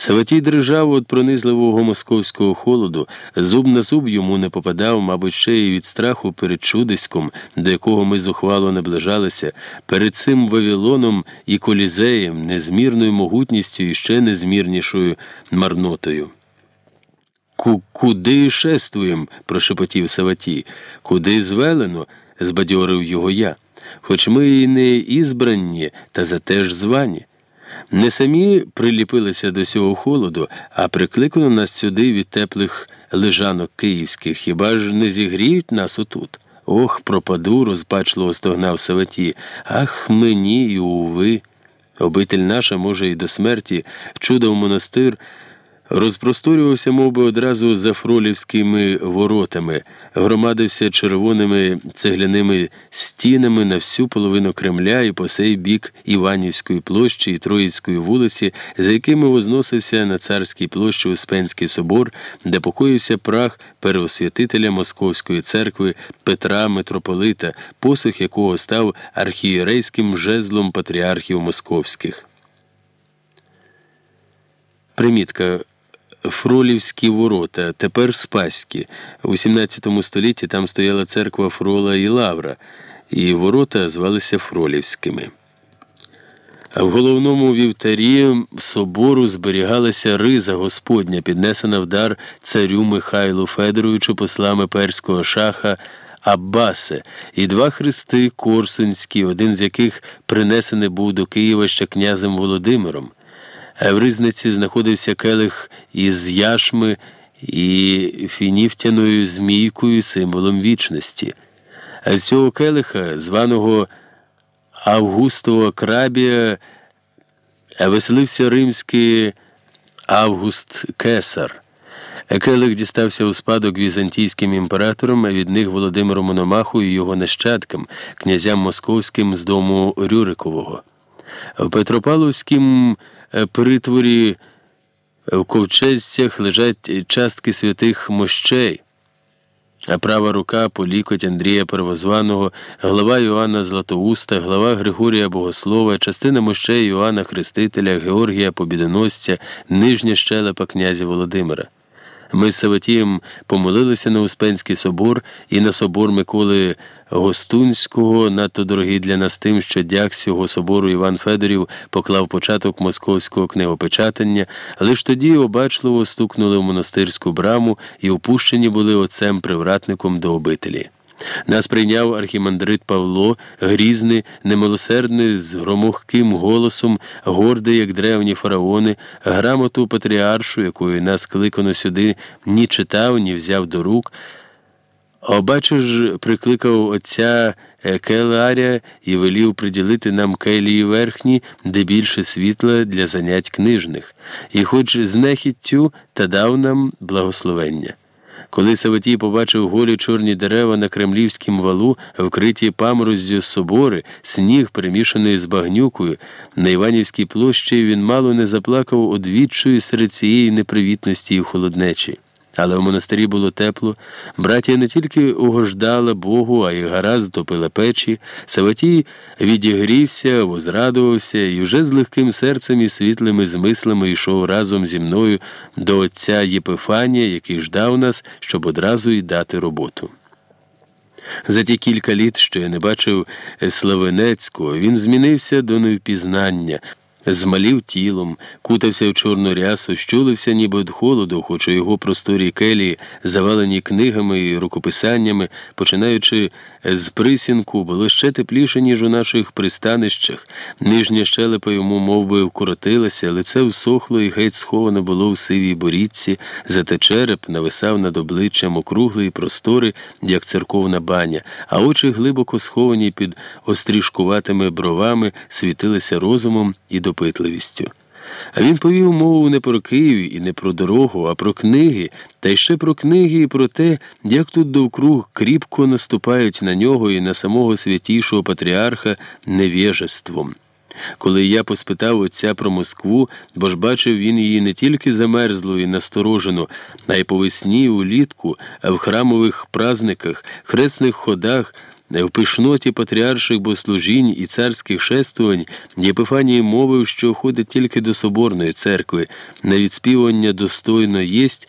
Саватій дрижав від пронизливого московського холоду, зуб на зуб йому не попадав, мабуть, ще й від страху перед чудиськом, до якого ми зухвало наближалися, перед цим Вавилоном і колізеєм, незмірною могутністю і ще незмірнішою марнотою. Куди шествуєм? прошепотів Саватій. Куди звелено? збадьорив його я. Хоч ми і не ізбранні, та зате ж звані. Не самі приліпилися до цього холоду, а прикликали нас сюди від теплих лежанок київських. Хіба ж не зігріють нас отут? Ох, пропаду, розпачливо стогнав Саваті. Ах, мені і уви. Обитель наша, може, і до смерті, чудо в монастир розпросторювався мов би, одразу за фролівськими воротами, громадився червоними цегляними стінами на всю половину Кремля і по сей бік Іванівської площі і Троїцької вулиці, за якими возносився на царській площі Успенський собор, де покоївся прах первосвятителя Московської церкви Петра Митрополита, посух якого став архієрейським жезлом патріархів московських. Примітка Фролівські ворота, тепер Спаські. У XVII столітті там стояла церква Фрола і Лавра, і ворота звалися Фролівськими. А в головному вівтарі собору зберігалася риза Господня, піднесена в дар царю Михайлу Федоровичу послами перського шаха Аббасе, і два хрести Корсунські, один з яких принесений був до Києва ще князем Володимиром. В ризниці знаходився келих із яшми і фініфтяною змійкою, символом вічності. А з цього келиха, званого Августова крабія, веселився римський Август Кесар. Келих дістався у спадок візантійським імператорам, а від них Володимиру Мономаху і його нащадкам, князям московським з дому Рюрикового. В Петропавловському Е, притворі е, в ковчезцях лежать частки святих мощей, а права рука по лікоть Андрія Первозваного, глава Іоанна Златоуста, глава Григорія Богослова, частина мощей Іоанна Хрестителя, Георгія Побідоносця, нижня щелепа князя Володимира. Ми з Саватієм помолилися на Успенський собор і на собор Миколи Гостунського, надто дорогий для нас тим, що дяк цього собору Іван Федорів поклав початок московського книгопечатання, лиш тоді обачливо стукнули в монастирську браму і опущені були отцем привратником до обителі. Нас прийняв архімандрит Павло, грізний, немилосердний, з громохким голосом, гордий, як древні фараони, грамоту патріаршу, якою нас кликано сюди, ні читав, ні взяв до рук. Обаче прикликав отця Келаря і велів приділити нам келії верхні, де більше світла для занять книжних, і хоч з нехіттю та дав нам благословення. Коли Саватій побачив голі чорні дерева на кремлівськім валу, вкриті памороздю собори, сніг, перемішаний з багнюкою, на Іванівській площі він мало не заплакав одвіччою серед цієї непривітності і холоднечі. Але в монастирі було тепло. Братія не тільки угождала Богу, а й гаразд топила печі. Саватій відігрівся, возрадувався і вже з легким серцем і світлими змислами йшов разом зі мною до отця Єпифанія, який ждав нас, щоб одразу й дати роботу. За ті кілька літ, що я не бачив Славенецького, він змінився до невпізнання змалів тілом, кутався в чорну рясу, щулився ніби від холоду, хоч у його просторі келії, завалені книгами і рукописаннями, починаючи з присінку, було ще тепліше, ніж у наших пристанищах. Нижня щелепа йому мов би, вкоротилася, лице всохло і геть сховано було в сивій борідці, зате череп нависав над обличчям округлий простори, як церковна баня, а очі глибоко сховані під острішкуватими бровами, світилися розумом і допитливістю. А він повів мову не про Київ і не про дорогу, а про книги, та й ще про книги і про те, як тут довкруг кріпко наступають на нього і на самого святішого патріарха невежеством. Коли я поспитав отця про Москву, бо ж бачив він її не тільки замерзлу і насторожену, а й по весні, улітку, в храмових празниках, хресних ходах В пишноті патріарших богослужінь і царських шествувань Єпифаній мовив, що ходить тільки до Соборної церкви, на відспівання достойно єсть.